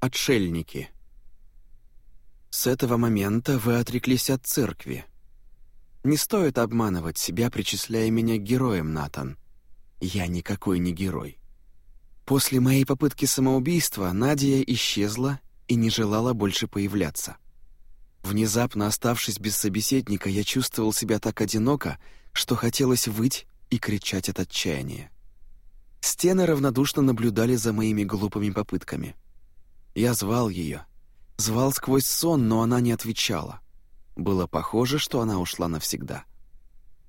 Отшельники. С этого момента вы отреклись от церкви. Не стоит обманывать себя, причисляя меня к героям, Натан. Я никакой не герой. После моей попытки самоубийства Надя исчезла и не желала больше появляться. Внезапно оставшись без собеседника, я чувствовал себя так одиноко, что хотелось выть и кричать от отчаяния. Стены равнодушно наблюдали за моими глупыми попытками. Я звал ее, звал сквозь сон, но она не отвечала. Было похоже, что она ушла навсегда.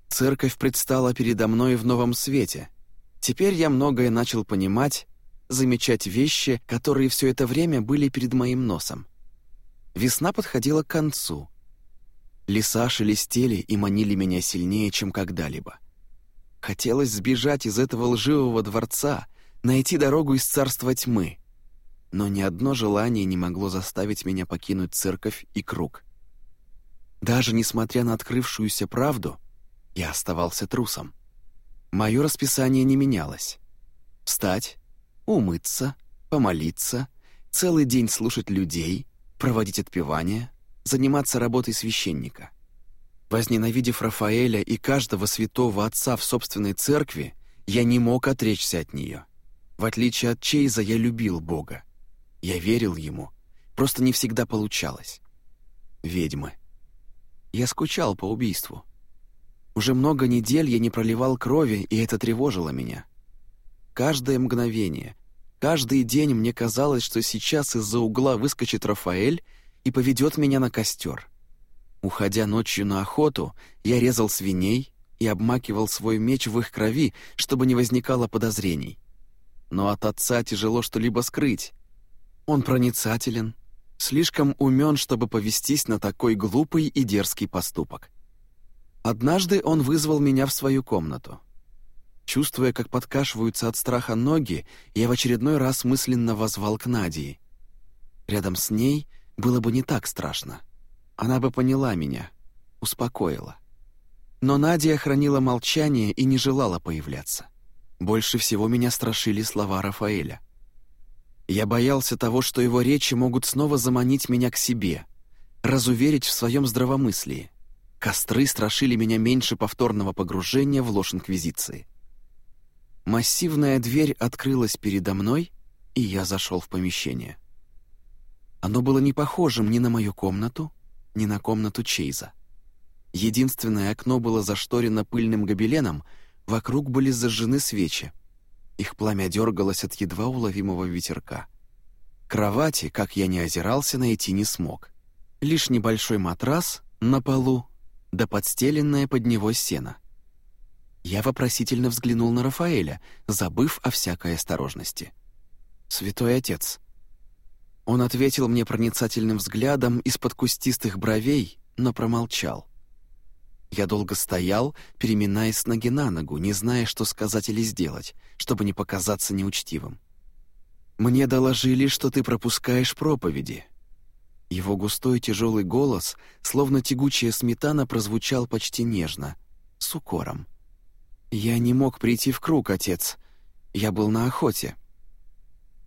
Церковь предстала передо мной в новом свете. Теперь я многое начал понимать, замечать вещи, которые все это время были перед моим носом. Весна подходила к концу. Леса шелестели и манили меня сильнее, чем когда-либо. Хотелось сбежать из этого лживого дворца, найти дорогу из царства тьмы. Но ни одно желание не могло заставить меня покинуть церковь и круг. Даже несмотря на открывшуюся правду, я оставался трусом. Мое расписание не менялось. Встать, умыться, помолиться, целый день слушать людей, проводить отпевания, заниматься работой священника — Возненавидев Рафаэля и каждого святого отца в собственной церкви, я не мог отречься от нее. В отличие от Чейза, я любил Бога. Я верил ему, просто не всегда получалось. Ведьмы. Я скучал по убийству. Уже много недель я не проливал крови, и это тревожило меня. Каждое мгновение, каждый день мне казалось, что сейчас из-за угла выскочит Рафаэль и поведет меня на костер. Уходя ночью на охоту, я резал свиней и обмакивал свой меч в их крови, чтобы не возникало подозрений. Но от отца тяжело что-либо скрыть. Он проницателен, слишком умен, чтобы повестись на такой глупый и дерзкий поступок. Однажды он вызвал меня в свою комнату. Чувствуя, как подкашиваются от страха ноги, я в очередной раз мысленно возвал к Надии. Рядом с ней было бы не так страшно. Она бы поняла меня, успокоила. Но Надя хранила молчание и не желала появляться. Больше всего меня страшили слова Рафаэля. Я боялся того, что его речи могут снова заманить меня к себе, разуверить в своем здравомыслии. Костры страшили меня меньше повторного погружения в ложь Инквизиции. Массивная дверь открылась передо мной, и я зашел в помещение. Оно было не похожим ни на мою комнату, ни на комнату Чейза. Единственное окно было зашторено пыльным гобеленом, вокруг были зажжены свечи. Их пламя дергалось от едва уловимого ветерка. Кровати, как я не озирался, найти не смог. Лишь небольшой матрас на полу, да подстеленное под него сено. Я вопросительно взглянул на Рафаэля, забыв о всякой осторожности. «Святой отец», он ответил мне проницательным взглядом из-под кустистых бровей, но промолчал. Я долго стоял, переминаясь с ноги на ногу, не зная, что сказать или сделать, чтобы не показаться неучтивым. «Мне доложили, что ты пропускаешь проповеди». Его густой тяжелый голос, словно тягучая сметана, прозвучал почти нежно, с укором. «Я не мог прийти в круг, отец. Я был на охоте».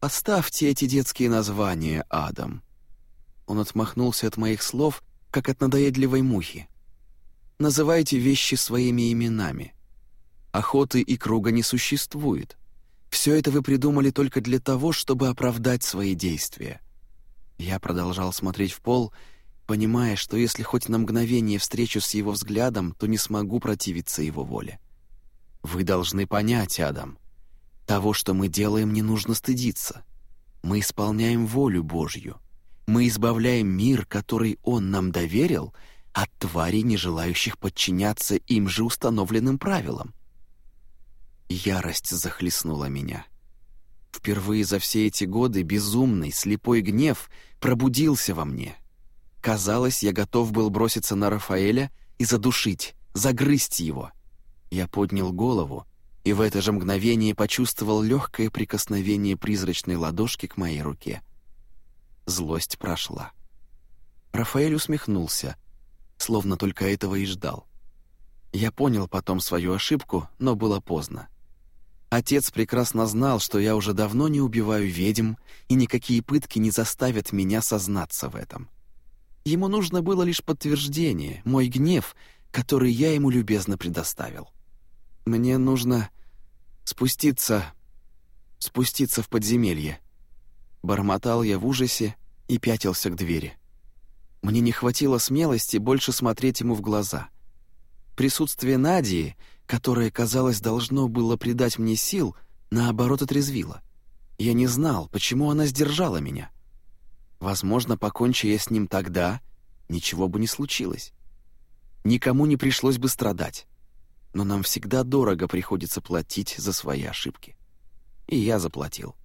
«Оставьте эти детские названия, Адам». Он отмахнулся от моих слов, как от надоедливой мухи. «Называйте вещи своими именами. Охоты и круга не существует. Все это вы придумали только для того, чтобы оправдать свои действия». Я продолжал смотреть в пол, понимая, что если хоть на мгновение встречу с его взглядом, то не смогу противиться его воле. «Вы должны понять, Адам, того, что мы делаем, не нужно стыдиться. Мы исполняем волю Божью. Мы избавляем мир, который Он нам доверил, от тварей, не желающих подчиняться им же установленным правилам. Ярость захлестнула меня. Впервые за все эти годы безумный, слепой гнев пробудился во мне. Казалось, я готов был броситься на Рафаэля и задушить, загрызть его. Я поднял голову и в это же мгновение почувствовал легкое прикосновение призрачной ладошки к моей руке. Злость прошла. Рафаэль усмехнулся, словно только этого и ждал. Я понял потом свою ошибку, но было поздно. Отец прекрасно знал, что я уже давно не убиваю ведьм, и никакие пытки не заставят меня сознаться в этом. Ему нужно было лишь подтверждение, мой гнев, который я ему любезно предоставил. Мне нужно спуститься, спуститься в подземелье. Бормотал я в ужасе и пятился к двери. Мне не хватило смелости больше смотреть ему в глаза. Присутствие Надии — которое, казалось, должно было придать мне сил, наоборот отрезвило. Я не знал, почему она сдержала меня. Возможно, покончи я с ним тогда, ничего бы не случилось. Никому не пришлось бы страдать. Но нам всегда дорого приходится платить за свои ошибки. И я заплатил.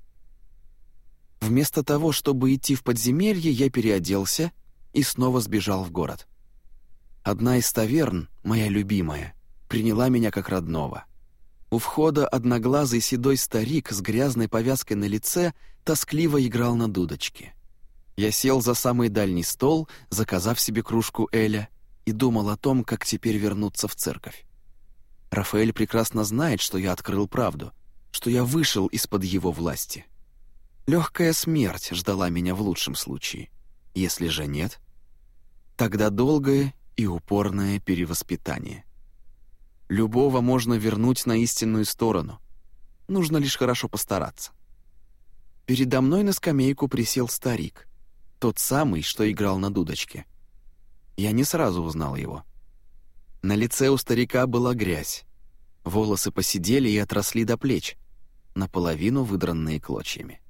Вместо того, чтобы идти в подземелье, я переоделся и снова сбежал в город. Одна из таверн, моя любимая, приняла меня как родного. У входа одноглазый седой старик с грязной повязкой на лице тоскливо играл на дудочке. Я сел за самый дальний стол, заказав себе кружку Эля, и думал о том, как теперь вернуться в церковь. Рафаэль прекрасно знает, что я открыл правду, что я вышел из-под его власти. Легкая смерть ждала меня в лучшем случае. Если же нет, тогда долгое и упорное перевоспитание. Любого можно вернуть на истинную сторону. Нужно лишь хорошо постараться. Передо мной на скамейку присел старик, тот самый, что играл на дудочке. Я не сразу узнал его. На лице у старика была грязь. Волосы посидели и отросли до плеч, наполовину выдранные клочьями.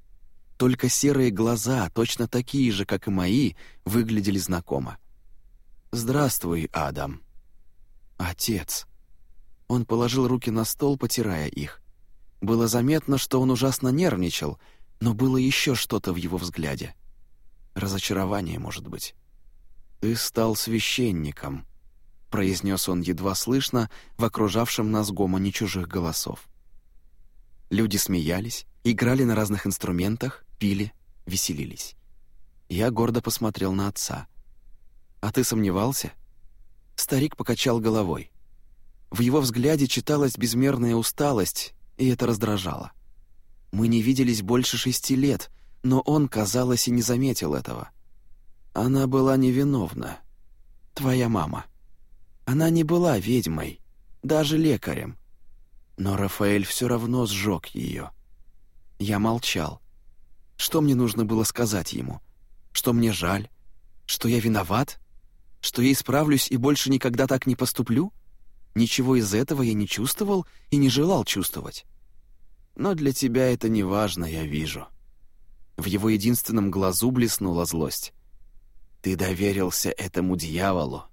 Только серые глаза, точно такие же, как и мои, выглядели знакомо. «Здравствуй, Адам». «Отец», он положил руки на стол, потирая их. Было заметно, что он ужасно нервничал, но было еще что-то в его взгляде. Разочарование, может быть. «Ты стал священником», — произнес он едва слышно в окружавшем нас гомоне чужих голосов. Люди смеялись, играли на разных инструментах, пили, веселились. Я гордо посмотрел на отца. «А ты сомневался?» Старик покачал головой. В его взгляде читалась безмерная усталость, и это раздражало. Мы не виделись больше шести лет, но он, казалось, и не заметил этого. Она была невиновна. Твоя мама. Она не была ведьмой, даже лекарем. Но Рафаэль все равно сжег ее. Я молчал. Что мне нужно было сказать ему? Что мне жаль? Что я виноват? Что я исправлюсь и больше никогда так не поступлю? — Ничего из этого я не чувствовал и не желал чувствовать. Но для тебя это не важно, я вижу. В его единственном глазу блеснула злость. Ты доверился этому дьяволу,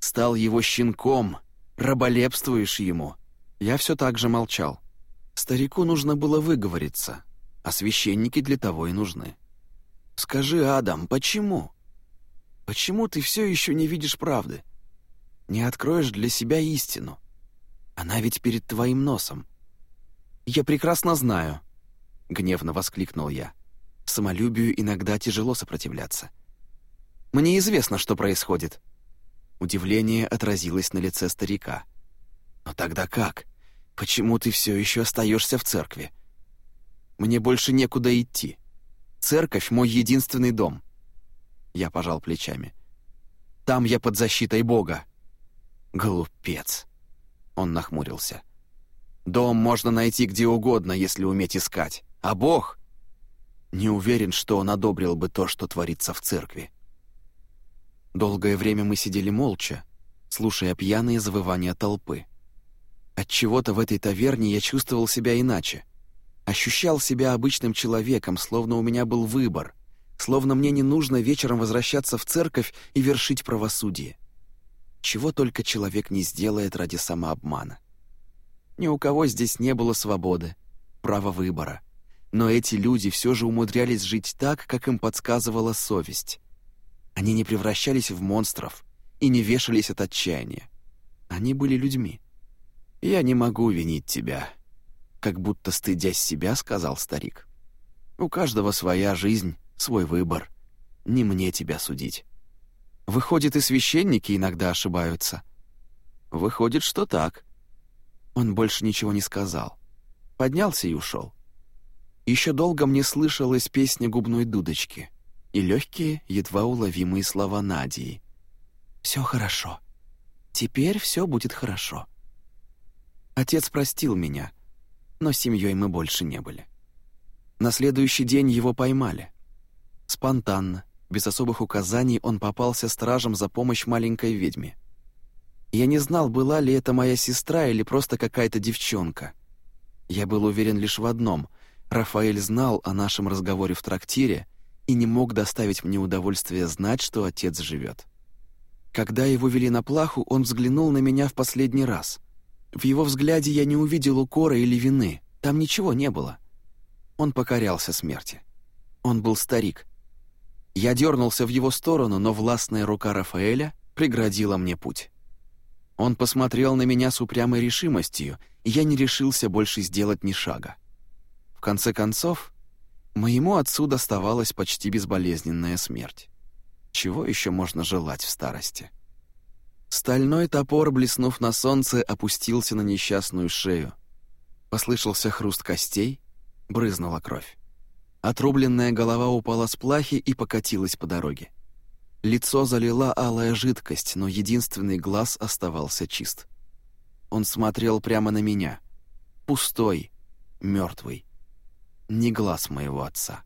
стал его щенком, раболепствуешь ему. Я все так же молчал. Старику нужно было выговориться, а священники для того и нужны. «Скажи, Адам, почему? Почему ты все еще не видишь правды?» не откроешь для себя истину. Она ведь перед твоим носом. Я прекрасно знаю, гневно воскликнул я. Самолюбию иногда тяжело сопротивляться. Мне известно, что происходит. Удивление отразилось на лице старика. Но тогда как? Почему ты все еще остаешься в церкви? Мне больше некуда идти. Церковь — мой единственный дом. Я пожал плечами. Там я под защитой Бога. «Глупец!» Он нахмурился. «Дом можно найти где угодно, если уметь искать. А Бог...» Не уверен, что он одобрил бы то, что творится в церкви. Долгое время мы сидели молча, слушая пьяные завывания толпы. От чего то в этой таверне я чувствовал себя иначе. Ощущал себя обычным человеком, словно у меня был выбор, словно мне не нужно вечером возвращаться в церковь и вершить правосудие. Чего только человек не сделает ради самообмана. Ни у кого здесь не было свободы, права выбора. Но эти люди все же умудрялись жить так, как им подсказывала совесть. Они не превращались в монстров и не вешались от отчаяния. Они были людьми. «Я не могу винить тебя», — как будто стыдясь себя, сказал старик. «У каждого своя жизнь, свой выбор. Не мне тебя судить». Выходит, и священники иногда ошибаются. Выходит, что так. Он больше ничего не сказал. поднялся и ушел. Еще долго мне слышалась песня губной дудочки и легкие, едва уловимые слова Надии. «Все хорошо. Теперь все будет хорошо». Отец простил меня, но семьей мы больше не были. На следующий день его поймали. Спонтанно, без особых указаний, он попался стражем за помощь маленькой ведьме. Я не знал, была ли это моя сестра или просто какая-то девчонка. Я был уверен лишь в одном — Рафаэль знал о нашем разговоре в трактире и не мог доставить мне удовольствие знать, что отец живет. Когда его вели на плаху, он взглянул на меня в последний раз. В его взгляде я не увидел укора или вины, там ничего не было. Он покорялся смерти. Он был старик. Я дернулся в его сторону, но властная рука Рафаэля преградила мне путь. Он посмотрел на меня с упрямой решимостью, и я не решился больше сделать ни шага конце концов, моему отцу доставалась почти безболезненная смерть. Чего еще можно желать в старости? Стальной топор, блеснув на солнце, опустился на несчастную шею. Послышался хруст костей, брызнула кровь. Отрубленная голова упала с плахи и покатилась по дороге. Лицо залила алая жидкость, но единственный глаз оставался чист. Он смотрел прямо на меня. Пустой, мертвый не глаз моего отца.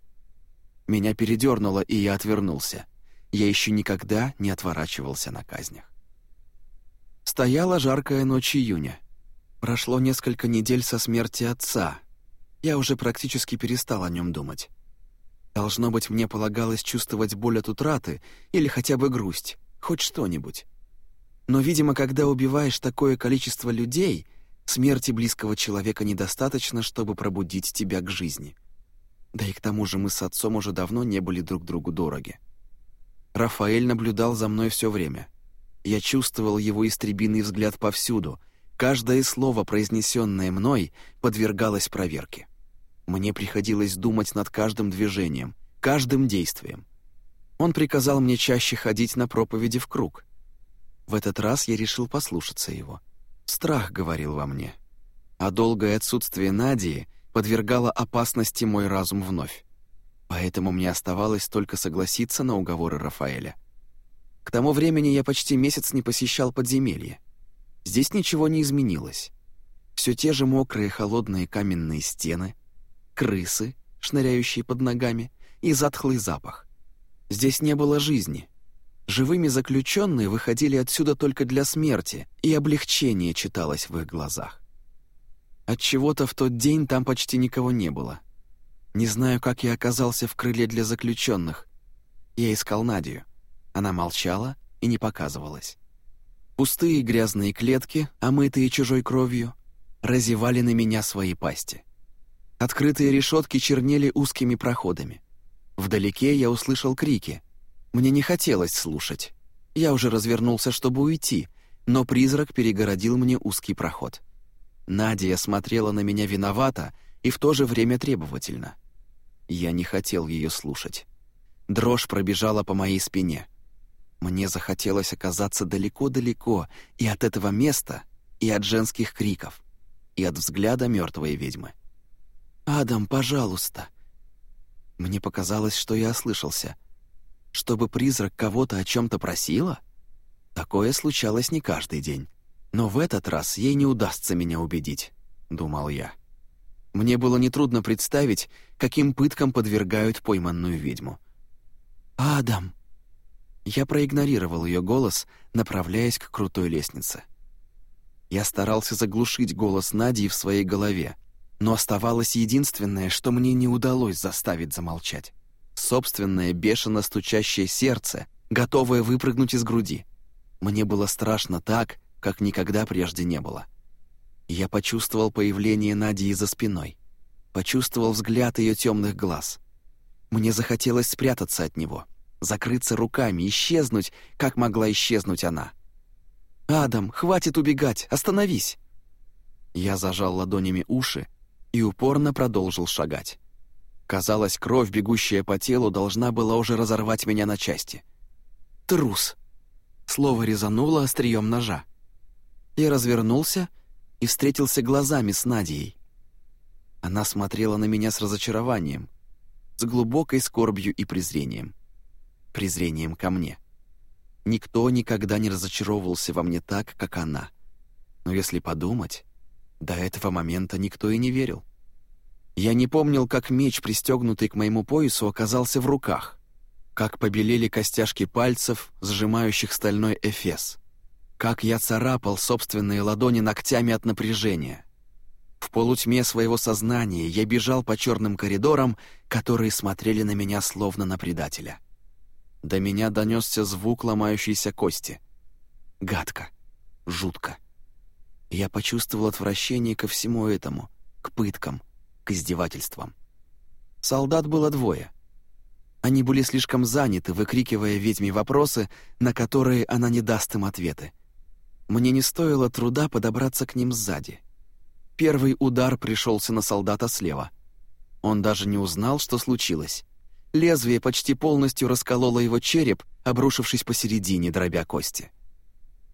Меня передернуло, и я отвернулся. Я еще никогда не отворачивался на казнях. Стояла жаркая ночь июня. Прошло несколько недель со смерти отца. Я уже практически перестал о нем думать. Должно быть, мне полагалось чувствовать боль от утраты или хотя бы грусть, хоть что-нибудь. Но, видимо, когда убиваешь такое количество людей, Смерти близкого человека недостаточно, чтобы пробудить тебя к жизни. Да и к тому же мы с отцом уже давно не были друг другу дороги. Рафаэль наблюдал за мной все время. Я чувствовал его истребиный взгляд повсюду. Каждое слово, произнесенное мной, подвергалось проверке. Мне приходилось думать над каждым движением, каждым действием. Он приказал мне чаще ходить на проповеди в круг. В этот раз я решил послушаться его — Страх говорил во мне. А долгое отсутствие Надии подвергало опасности мой разум вновь. Поэтому мне оставалось только согласиться на уговоры Рафаэля. К тому времени я почти месяц не посещал подземелье. Здесь ничего не изменилось. Все те же мокрые холодные каменные стены, крысы, шныряющие под ногами, и затхлый запах. Здесь не было жизни — Живыми заключенные выходили отсюда только для смерти, и облегчение читалось в их глазах. От чего-то в тот день там почти никого не было. Не знаю, как я оказался в крыле для заключенных. Я искал Надю. Она молчала и не показывалась. Пустые грязные клетки, омытые чужой кровью, разевали на меня свои пасти. Открытые решетки чернели узкими проходами. Вдалеке я услышал крики — мне не хотелось слушать. Я уже развернулся, чтобы уйти, но призрак перегородил мне узкий проход. Надя смотрела на меня виновато и в то же время требовательно. Я не хотел ее слушать. Дрожь пробежала по моей спине. Мне захотелось оказаться далеко-далеко и от этого места, и от женских криков, и от взгляда мертвой ведьмы. «Адам, пожалуйста!» Мне показалось, что я ослышался — чтобы призрак кого-то о чем-то просила? Такое случалось не каждый день. Но в этот раз ей не удастся меня убедить, думал я. Мне было нетрудно представить, каким пыткам подвергают пойманную ведьму. «Адам!» Я проигнорировал ее голос, направляясь к крутой лестнице. Я старался заглушить голос Нади в своей голове, но оставалось единственное, что мне не удалось заставить замолчать собственное бешено стучащее сердце, готовое выпрыгнуть из груди. Мне было страшно так, как никогда прежде не было. Я почувствовал появление Нади за спиной, почувствовал взгляд ее темных глаз. Мне захотелось спрятаться от него, закрыться руками, исчезнуть, как могла исчезнуть она. «Адам, хватит убегать, остановись!» Я зажал ладонями уши и упорно продолжил шагать. Казалось, кровь, бегущая по телу, должна была уже разорвать меня на части. «Трус!» Слово резануло острием ножа. Я развернулся и встретился глазами с Надией. Она смотрела на меня с разочарованием, с глубокой скорбью и презрением. Презрением ко мне. Никто никогда не разочаровывался во мне так, как она. Но если подумать, до этого момента никто и не верил. Я не помнил, как меч, пристегнутый к моему поясу, оказался в руках, как побелели костяшки пальцев, сжимающих стальной эфес, как я царапал собственные ладони ногтями от напряжения. В полутьме своего сознания я бежал по черным коридорам, которые смотрели на меня словно на предателя. До меня донесся звук ломающейся кости. Гадко, жутко. Я почувствовал отвращение ко всему этому, к пыткам, к издевательствам. Солдат было двое. Они были слишком заняты, выкрикивая ведьме вопросы, на которые она не даст им ответы. Мне не стоило труда подобраться к ним сзади. Первый удар пришелся на солдата слева. Он даже не узнал, что случилось. Лезвие почти полностью раскололо его череп, обрушившись посередине, дробя кости.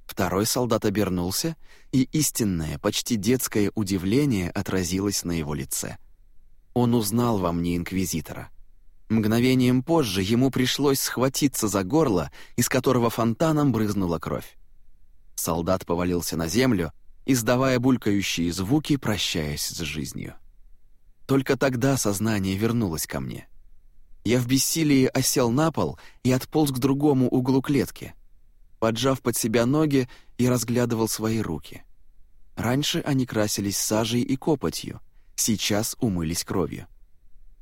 Второй солдат обернулся, и истинное, почти детское удивление отразилось на его лице. Он узнал во мне инквизитора. Мгновением позже ему пришлось схватиться за горло, из которого фонтаном брызнула кровь. Солдат повалился на землю, издавая булькающие звуки, прощаясь с жизнью. Только тогда сознание вернулось ко мне. Я в бессилии осел на пол и отполз к другому углу клетки. Поджав под себя ноги, и разглядывал свои руки. Раньше они красились сажей и копотью, сейчас умылись кровью.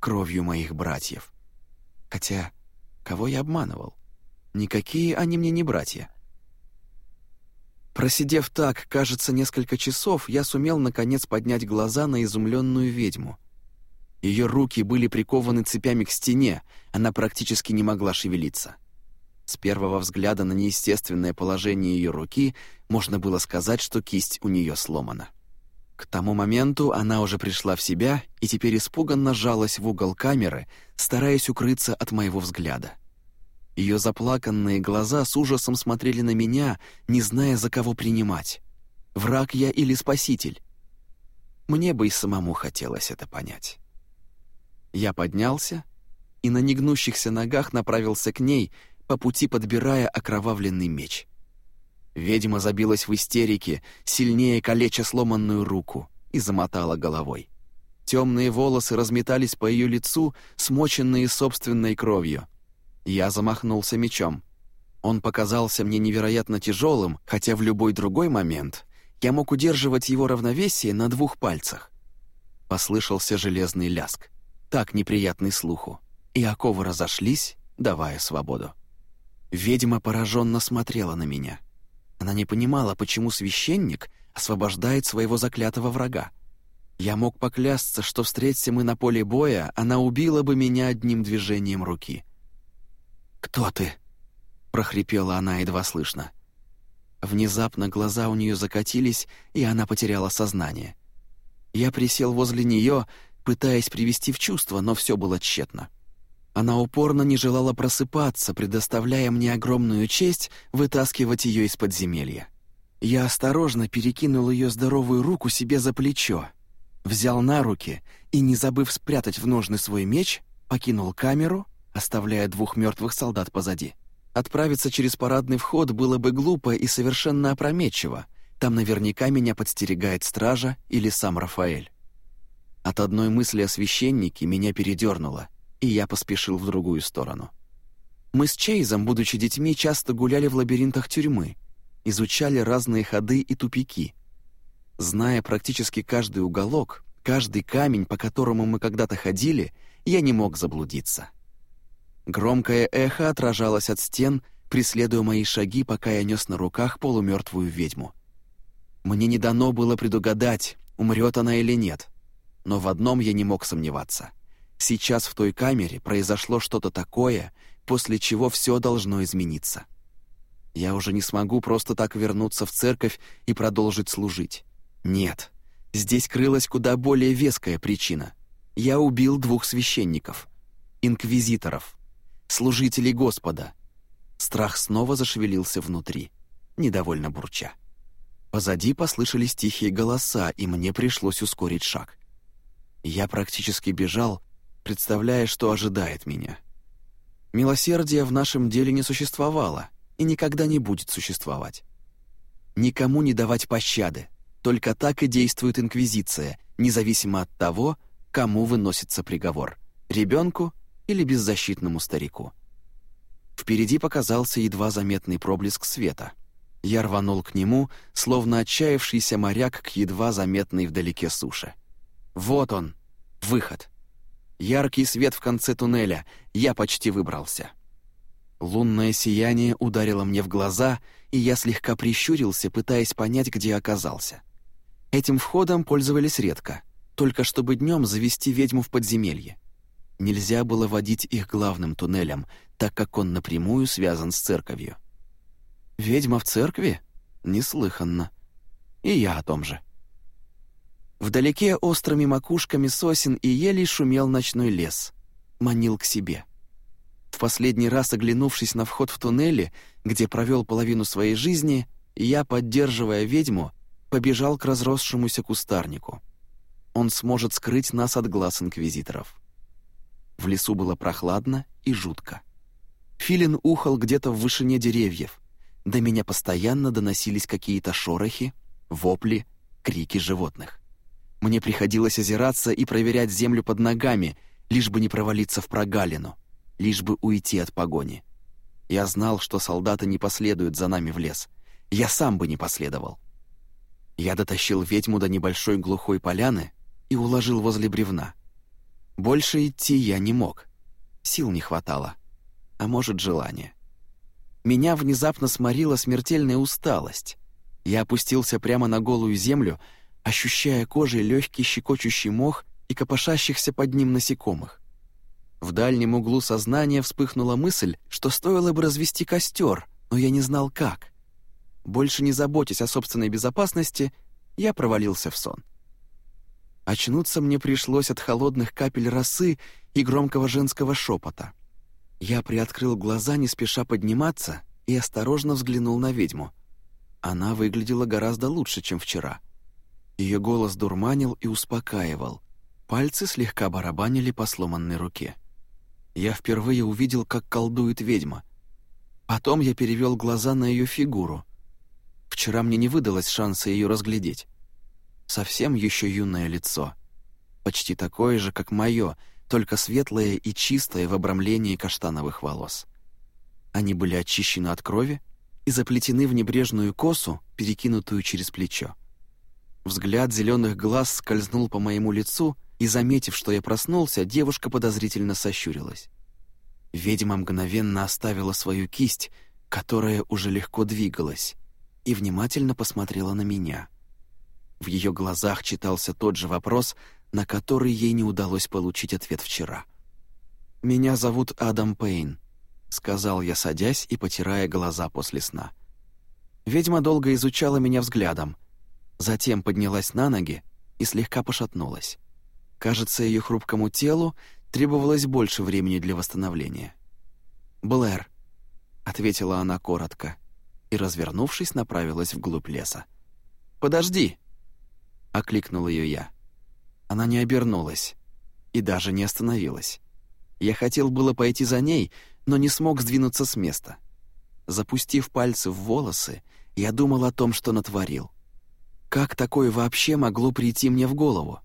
Кровью моих братьев. Хотя, кого я обманывал? Никакие они мне не братья. Просидев так, кажется, несколько часов, я сумел наконец поднять глаза на изумленную ведьму. Ее руки были прикованы цепями к стене, она практически не могла шевелиться. С первого взгляда на неестественное положение ее руки можно было сказать, что кисть у нее сломана. К тому моменту она уже пришла в себя и теперь испуганно жалась в угол камеры, стараясь укрыться от моего взгляда. Ее заплаканные глаза с ужасом смотрели на меня, не зная, за кого принимать. Враг я или спаситель? Мне бы и самому хотелось это понять. Я поднялся и на негнущихся ногах направился к ней, по пути подбирая окровавленный меч. Ведьма забилась в истерике, сильнее калеча сломанную руку, и замотала головой. Темные волосы разметались по ее лицу, смоченные собственной кровью — я замахнулся мечом. Он показался мне невероятно тяжелым, хотя в любой другой момент я мог удерживать его равновесие на двух пальцах. Послышался железный ляск, так неприятный слуху, и оковы разошлись, давая свободу. Ведьма пораженно смотрела на меня. Она не понимала, почему священник освобождает своего заклятого врага. Я мог поклясться, что встретимся мы на поле боя, она убила бы меня одним движением руки. «Кто ты?» — прохрипела она едва слышно. Внезапно глаза у нее закатились, и она потеряла сознание. Я присел возле нее, пытаясь привести в чувство, но все было тщетно. Она упорно не желала просыпаться, предоставляя мне огромную честь вытаскивать ее из подземелья. Я осторожно перекинул ее здоровую руку себе за плечо, взял на руки и, не забыв спрятать в ножны свой меч, покинул камеру оставляя двух мертвых солдат позади. Отправиться через парадный вход было бы глупо и совершенно опрометчиво. Там наверняка меня подстерегает стража или сам Рафаэль. От одной мысли о священнике меня передернуло, и я поспешил в другую сторону. Мы с Чейзом, будучи детьми, часто гуляли в лабиринтах тюрьмы, изучали разные ходы и тупики. Зная практически каждый уголок, каждый камень, по которому мы когда-то ходили, я не мог заблудиться. Громкое эхо отражалось от стен, преследуя мои шаги, пока я нес на руках полумертвую ведьму. Мне не дано было предугадать, умрет она или нет. Но в одном я не мог сомневаться. Сейчас в той камере произошло что-то такое, после чего все должно измениться. Я уже не смогу просто так вернуться в церковь и продолжить служить. Нет, здесь крылась куда более веская причина. Я убил двух священников, инквизиторов — служителей Господа. Страх снова зашевелился внутри, недовольно бурча. Позади послышались тихие голоса, и мне пришлось ускорить шаг. Я практически бежал, представляя, что ожидает меня. Милосердия в нашем деле не существовало и никогда не будет существовать. Никому не давать пощады, только так и действует Инквизиция, независимо от того, кому выносится приговор — ребенку или беззащитному старику. Впереди показался едва заметный проблеск света. Я рванул к нему, словно отчаявшийся моряк к едва заметной вдалеке суше. Вот он, выход. Яркий свет в конце туннеля, я почти выбрался. Лунное сияние ударило мне в глаза, и я слегка прищурился, пытаясь понять, где оказался. Этим входом пользовались редко, только чтобы днем завести ведьму в подземелье. Нельзя было водить их главным туннелем, так как он напрямую связан с церковью. «Ведьма в церкви? Неслыханно. И я о том же». Вдалеке острыми макушками сосен и елей шумел ночной лес. Манил к себе. В последний раз оглянувшись на вход в туннели, где провел половину своей жизни, я, поддерживая ведьму, побежал к разросшемуся кустарнику. Он сможет скрыть нас от глаз инквизиторов. В лесу было прохладно и жутко. Филин ухал где-то в вышине деревьев. До меня постоянно доносились какие-то шорохи, вопли, крики животных. Мне приходилось озираться и проверять землю под ногами, лишь бы не провалиться в прогалину, лишь бы уйти от погони. Я знал, что солдаты не последуют за нами в лес. Я сам бы не последовал. Я дотащил ведьму до небольшой глухой поляны и уложил возле бревна. Больше идти я не мог. Сил не хватало. А может, желания. Меня внезапно сморила смертельная усталость. Я опустился прямо на голую землю, ощущая кожей легкий щекочущий мох и копошащихся под ним насекомых. В дальнем углу сознания вспыхнула мысль, что стоило бы развести костер, но я не знал как. Больше не заботясь о собственной безопасности, я провалился в сон. Очнуться мне пришлось от холодных капель росы и громкого женского шепота. Я приоткрыл глаза, не спеша подниматься, и осторожно взглянул на ведьму. Она выглядела гораздо лучше, чем вчера — ее голос дурманил и успокаивал. Пальцы слегка барабанили по сломанной руке. Я впервые увидел, как колдует ведьма. Потом я перевел глаза на ее фигуру. Вчера мне не выдалось шанса ее разглядеть. Совсем еще юное лицо. Почти такое же, как мое, только светлое и чистое в обрамлении каштановых волос. Они были очищены от крови и заплетены в небрежную косу, перекинутую через плечо. Взгляд зеленых глаз скользнул по моему лицу, и, заметив, что я проснулся, девушка подозрительно сощурилась. Ведьма мгновенно оставила свою кисть, которая уже легко двигалась, и внимательно посмотрела на меня. В ее глазах читался тот же вопрос, на который ей не удалось получить ответ вчера. «Меня зовут Адам Пейн», — сказал я, садясь и потирая глаза после сна. Ведьма долго изучала меня взглядом — Затем поднялась на ноги и слегка пошатнулась. Кажется, ее хрупкому телу требовалось больше времени для восстановления. «Блэр», — ответила она коротко, и, развернувшись, направилась вглубь леса. «Подожди!» — окликнул ее я. Она не обернулась и даже не остановилась. Я хотел было пойти за ней, но не смог сдвинуться с места. Запустив пальцы в волосы, я думал о том, что натворил — как такое вообще могло прийти мне в голову?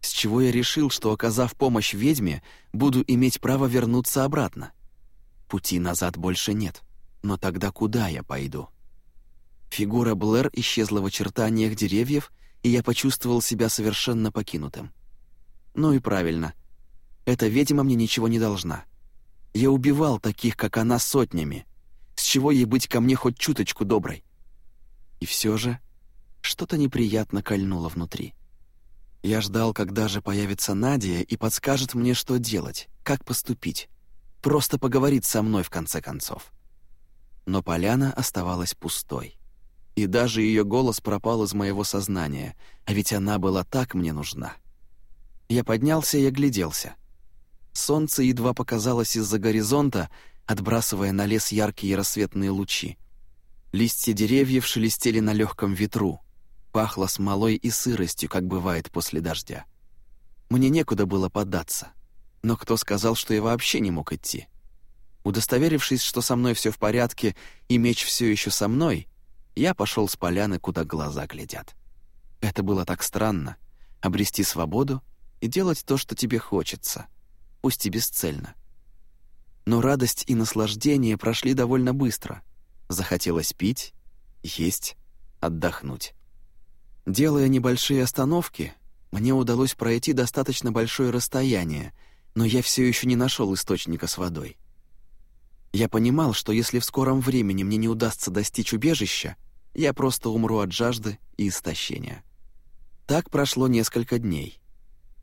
С чего я решил, что, оказав помощь ведьме, буду иметь право вернуться обратно? Пути назад больше нет. Но тогда куда я пойду? Фигура Блэр исчезла в очертаниях деревьев, и я почувствовал себя совершенно покинутым. Ну и правильно. Эта ведьма мне ничего не должна. Я убивал таких, как она, сотнями. С чего ей быть ко мне хоть чуточку доброй? И все же что-то неприятно кольнуло внутри. Я ждал, когда же появится Надя и подскажет мне, что делать, как поступить. Просто поговорит со мной, в конце концов. Но поляна оставалась пустой. И даже ее голос пропал из моего сознания, а ведь она была так мне нужна. Я поднялся и огляделся. Солнце едва показалось из-за горизонта, отбрасывая на лес яркие рассветные лучи. Листья деревьев шелестели на легком ветру, пахло смолой и сыростью, как бывает после дождя. Мне некуда было податься. Но кто сказал, что я вообще не мог идти? Удостоверившись, что со мной все в порядке и меч все еще со мной, я пошел с поляны, куда глаза глядят. Это было так странно — обрести свободу и делать то, что тебе хочется, пусть и бесцельно. Но радость и наслаждение прошли довольно быстро. Захотелось пить, есть, отдохнуть. Делая небольшие остановки, мне удалось пройти достаточно большое расстояние, но я все еще не нашел источника с водой. Я понимал, что если в скором времени мне не удастся достичь убежища, я просто умру от жажды и истощения. Так прошло несколько дней.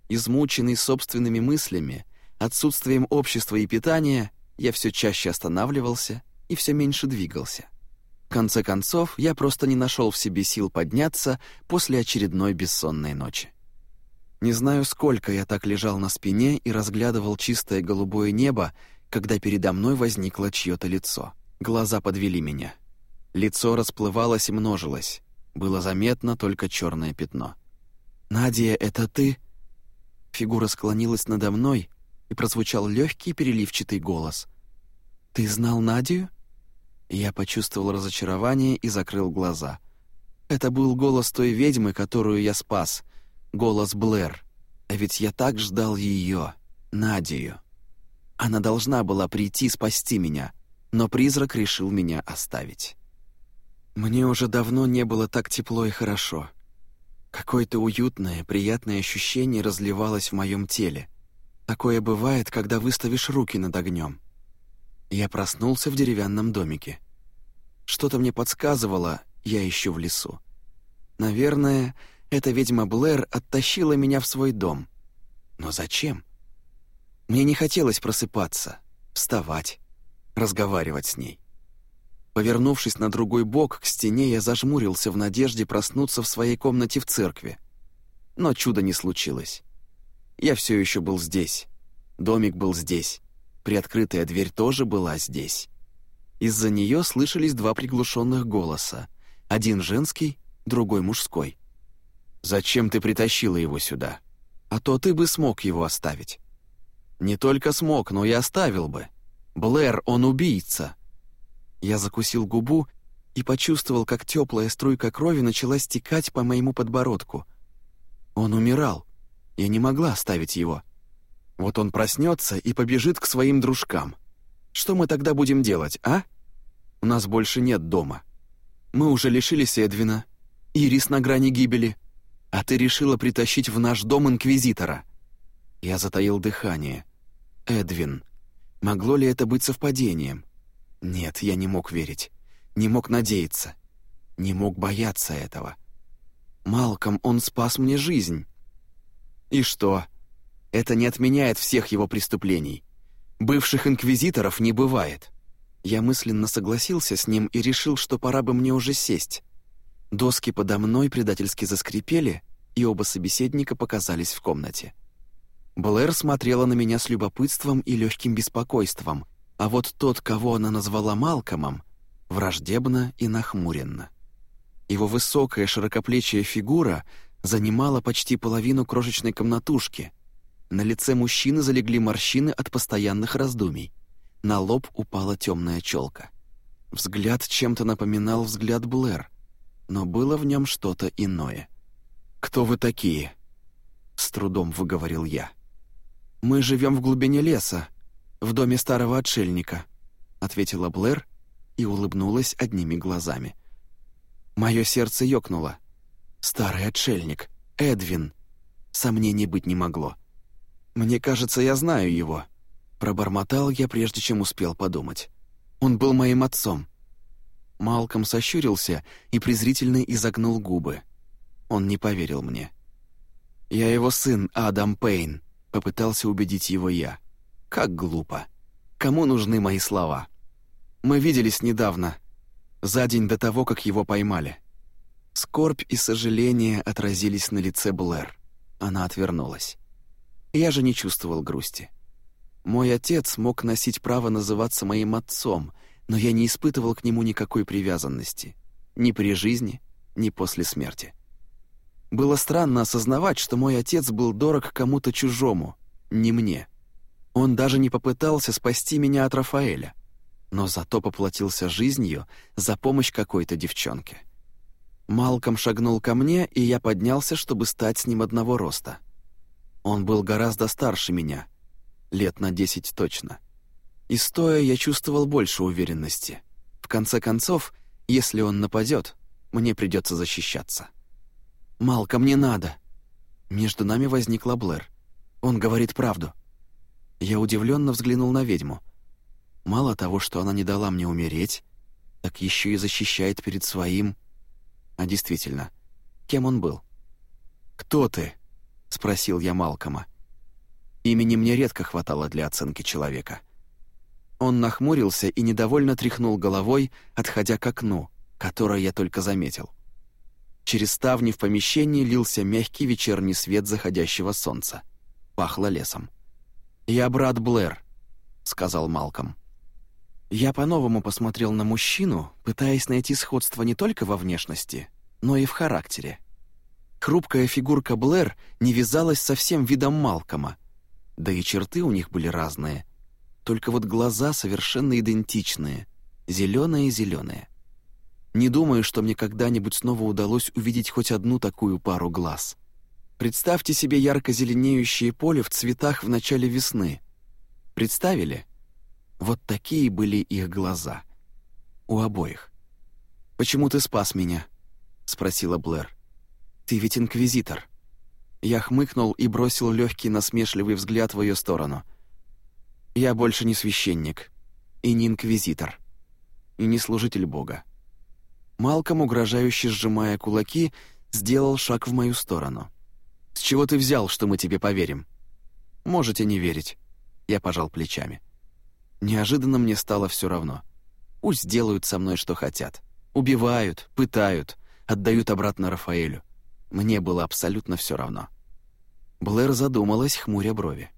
Измученный собственными мыслями, отсутствием общества и питания, я все чаще останавливался и все меньше двигался. Конце концов, я просто не нашел в себе сил подняться после очередной бессонной ночи. Не знаю, сколько я так лежал на спине и разглядывал чистое голубое небо, когда передо мной возникло чье-то лицо. Глаза подвели меня. Лицо расплывалось и множилось. Было заметно только черное пятно. «Надя, это ты?» Фигура склонилась надо мной, и прозвучал легкий переливчатый голос. «Ты знал Надю?» Я почувствовал разочарование и закрыл глаза. Это был голос той ведьмы, которую я спас. Голос Блэр. А ведь я так ждал ее, Надию. Она должна была прийти спасти меня, но призрак решил меня оставить. Мне уже давно не было так тепло и хорошо. Какое-то уютное, приятное ощущение разливалось в моем теле. Такое бывает, когда выставишь руки над огнем. Я проснулся в деревянном домике. Что-то мне подсказывало, я еще в лесу. Наверное, эта ведьма Блэр оттащила меня в свой дом. Но зачем? Мне не хотелось просыпаться, вставать, разговаривать с ней. Повернувшись на другой бок к стене, я зажмурился в надежде проснуться в своей комнате в церкви. Но чуда не случилось. Я все еще был здесь. Домик был здесь. Приоткрытая дверь тоже была здесь. Из-за нее слышались два приглушенных голоса. Один женский, другой мужской. «Зачем ты притащила его сюда? А то ты бы смог его оставить». «Не только смог, но и оставил бы. Блэр, он убийца». Я закусил губу и почувствовал, как теплая струйка крови начала стекать по моему подбородку. Он умирал. Я не могла оставить его. Вот он проснется и побежит к своим дружкам. Что мы тогда будем делать, а? У нас больше нет дома. Мы уже лишились Эдвина. Ирис на грани гибели. А ты решила притащить в наш дом инквизитора. Я затаил дыхание. Эдвин. Могло ли это быть совпадением? Нет, я не мог верить. Не мог надеяться. Не мог бояться этого. Малком он спас мне жизнь. И что? Это не отменяет всех его преступлений. Бывших инквизиторов не бывает. Я мысленно согласился с ним и решил, что пора бы мне уже сесть. Доски подо мной предательски заскрипели, и оба собеседника показались в комнате. Блэр смотрела на меня с любопытством и легким беспокойством, а вот тот, кого она назвала Малкомом, враждебно и нахмуренно. Его высокая широкоплечья фигура занимала почти половину крошечной комнатушки. На лице мужчины залегли морщины от постоянных раздумий. На лоб упала темная челка. Взгляд чем-то напоминал взгляд Блэр, но было в нем что-то иное. «Кто вы такие?» — с трудом выговорил я. «Мы живем в глубине леса, в доме старого отшельника», — ответила Блэр и улыбнулась одними глазами. Мое сердце ёкнуло. «Старый отшельник, Эдвин». Сомнений быть не могло. «Мне кажется, я знаю его», — пробормотал я, прежде чем успел подумать. «Он был моим отцом». Малком сощурился и презрительно изогнул губы. Он не поверил мне. «Я его сын, Адам Пейн», — попытался убедить его я. Как глупо. Кому нужны мои слова? Мы виделись недавно, за день до того, как его поймали. Скорбь и сожаление отразились на лице Блэр. Она отвернулась. Я же не чувствовал грусти. Мой отец мог носить право называться моим отцом, но я не испытывал к нему никакой привязанности. Ни при жизни, ни после смерти. Было странно осознавать, что мой отец был дорог кому-то чужому, не мне. Он даже не попытался спасти меня от Рафаэля, но зато поплатился жизнью за помощь какой-то девчонке. Малком шагнул ко мне, и я поднялся, чтобы стать с ним одного роста. Он был гораздо старше меня, лет на десять точно. И стоя, я чувствовал больше уверенности. В конце концов, если он нападет, мне придется защищаться. «Малком не надо!» Между нами возникла Блэр. Он говорит правду. Я удивленно взглянул на ведьму. Мало того, что она не дала мне умереть, так еще и защищает перед своим... А действительно, кем он был? «Кто ты?» — спросил я Малкома. Имени мне редко хватало для оценки человека. Он нахмурился и недовольно тряхнул головой, отходя к окну, которое я только заметил. Через ставни в помещении лился мягкий вечерний свет заходящего солнца. Пахло лесом. «Я брат Блэр», — сказал Малком. Я по-новому посмотрел на мужчину, пытаясь найти сходство не только во внешности, но и в характере. Хрупкая фигурка Блэр не вязалась со всем видом Малкома, да и черты у них были разные. Только вот глаза совершенно идентичные, зеленые-зеленые. Не думаю, что мне когда-нибудь снова удалось увидеть хоть одну такую пару глаз. Представьте себе ярко зеленеющее поле в цветах в начале весны. Представили? Вот такие были их глаза. У обоих. «Почему ты спас меня?» — спросила Блэр. «Ты ведь инквизитор». Я хмыкнул и бросил легкий насмешливый взгляд в ее сторону. «Я больше не священник, и не инквизитор, и не служитель Бога. Малком, угрожающе сжимая кулаки, сделал шаг в мою сторону. «С чего ты взял, что мы тебе поверим?» «Можете не верить», — я пожал плечами. Неожиданно мне стало все равно. Пусть делают со мной, что хотят. Убивают, пытают, отдают обратно Рафаэлю. Мне было абсолютно все равно. Блэр задумалась, хмуря брови.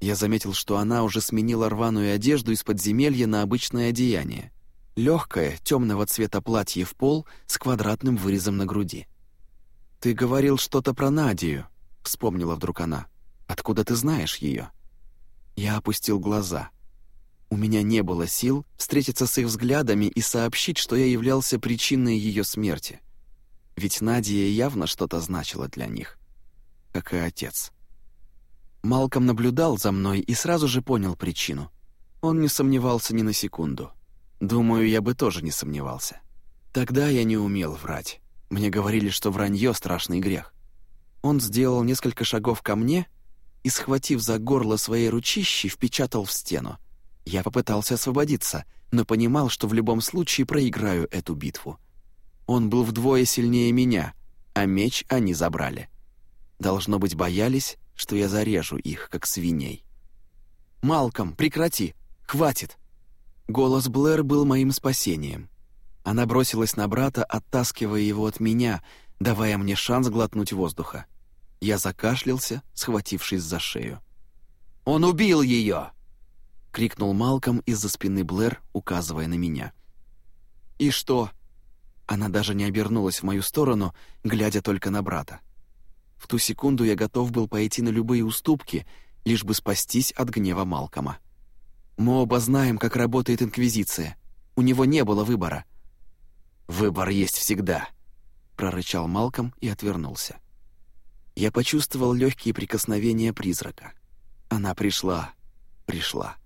Я заметил, что она уже сменила рваную одежду из подземелья на обычное одеяние. Легкое, темного цвета платье в пол с квадратным вырезом на груди. «Ты говорил что-то про Надию», — вспомнила вдруг она. «Откуда ты знаешь ее?» Я опустил глаза. У меня не было сил встретиться с их взглядами и сообщить, что я являлся причиной ее смерти. Ведь Надя явно что-то значила для них. Как и отец. Малком наблюдал за мной и сразу же понял причину. Он не сомневался ни на секунду. Думаю, я бы тоже не сомневался. Тогда я не умел врать. Мне говорили, что вранье — страшный грех. Он сделал несколько шагов ко мне и, схватив за горло своей ручищи, впечатал в стену. Я попытался освободиться, но понимал, что в любом случае проиграю эту битву. Он был вдвое сильнее меня, а меч они забрали. Должно быть, боялись, что я зарежу их, как свиней. «Малком, прекрати! Хватит!» Голос Блэр был моим спасением. Она бросилась на брата, оттаскивая его от меня, давая мне шанс глотнуть воздуха. Я закашлялся, схватившись за шею. «Он убил ее!» — крикнул Малком из-за спины Блэр, указывая на меня. «И что?» Она даже не обернулась в мою сторону, глядя только на брата. В ту секунду я готов был пойти на любые уступки, лишь бы спастись от гнева Малкома. Мы оба знаем, как работает Инквизиция. У него не было выбора». «Выбор есть всегда», — прорычал Малком и отвернулся. Я почувствовал легкие прикосновения призрака. Она пришла, пришла.